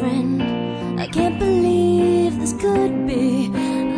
friend. I can't believe this could be.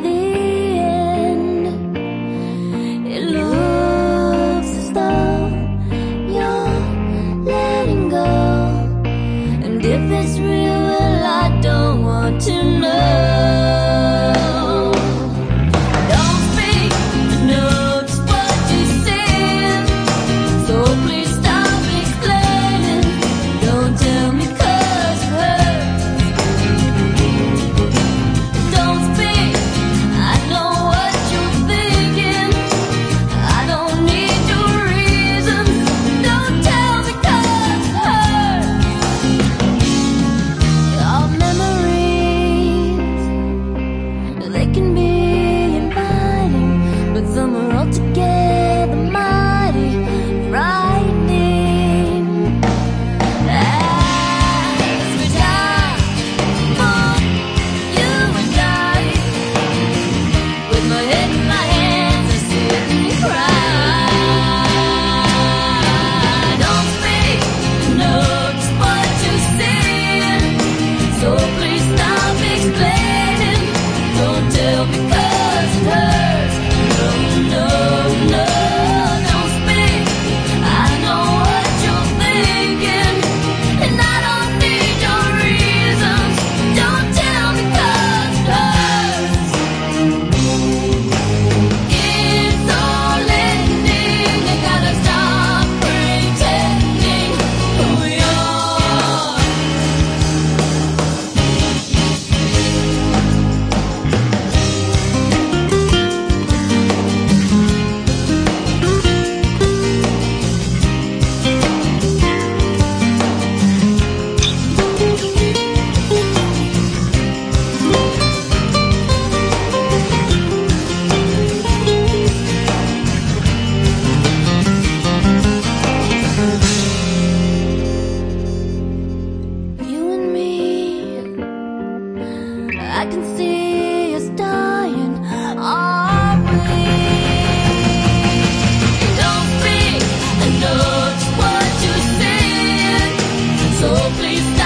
please